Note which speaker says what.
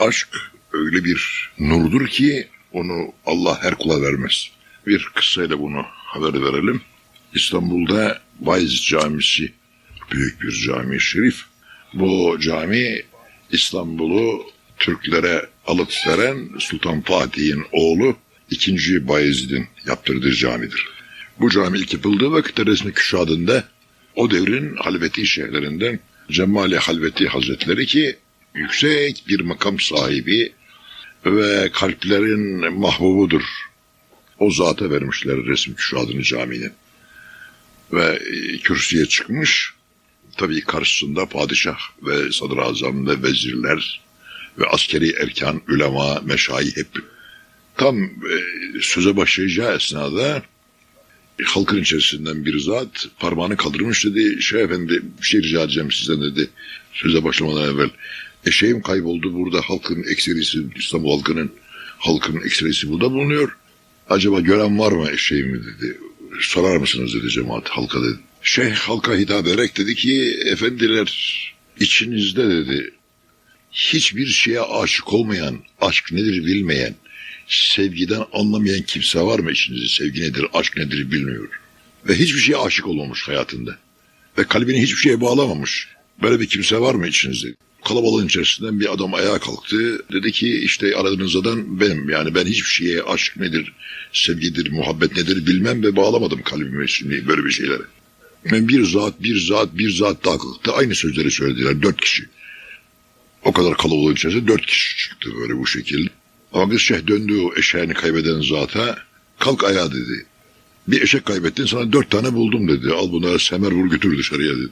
Speaker 1: Aşk öyle bir nurdur ki onu Allah her kula vermez. Bir kıssayla bunu haber verelim. İstanbul'da Vaiz Camisi, büyük bir cami şerif. Bu cami İstanbul'u Türklere alıp veren Sultan Fatih'in oğlu 2. Bayezid'in yaptırdığı camidir. Bu cami ilk yapıldığı vakitte resmi küşadında o devrin halveti şeyhlerinden Cemali Halveti Hazretleri ki yüksek bir makam sahibi ve kalplerin mahbubudur. O zata vermişler resmi küşadını caminin. Ve e, kürsüye çıkmış. Tabii karşısında padişah ve sadrazam ve vezirler ve askeri erkan, ulema, meşayi hep. Tam e, söze başlayacağı esnada e, halkın içerisinden bir zat parmağını kaldırmış dedi. Şey efendi bir şey rica edeceğim sizden dedi. Söze başlamadan evvel. Eşeğim kayboldu burada halkın ekserisi İstanbul halkının halkının ekserisi burada bulunuyor. Acaba gören var mı eşeğimi dedi. Sorar mısınız dedi cemaat halka dedi. Şeyh halka hitap ederek dedi ki efendiler içinizde dedi hiçbir şeye aşık olmayan, aşk nedir bilmeyen, sevgiden anlamayan kimse var mı içinizde? Sevgi nedir, aşk nedir bilmiyor. Ve hiçbir şeye aşık olmamış hayatında. Ve kalbini hiçbir şeye bağlamamış. Böyle bir kimse var mı içinizde? Kalabalığın içerisinden bir adam ayağa kalktı. Dedi ki işte aradığınız adam benim. Yani ben hiçbir şeye aşk nedir, sevgidir, muhabbet nedir bilmem ve bağlamadım kalbimi şimdi böyle bir şeylere. Ben bir zat, bir zat, bir zat daha kalktı. Aynı sözleri söylediler dört kişi. O kadar kalabalığın içerisinde dört kişi çıktı böyle bu şekilde. Ama kız şeyh döndü o eşeğini kaybeden zata. Kalk ayağa dedi. Bir eşek kaybettin sana dört tane buldum dedi. Al bunları semer vur götür dışarıya dedi.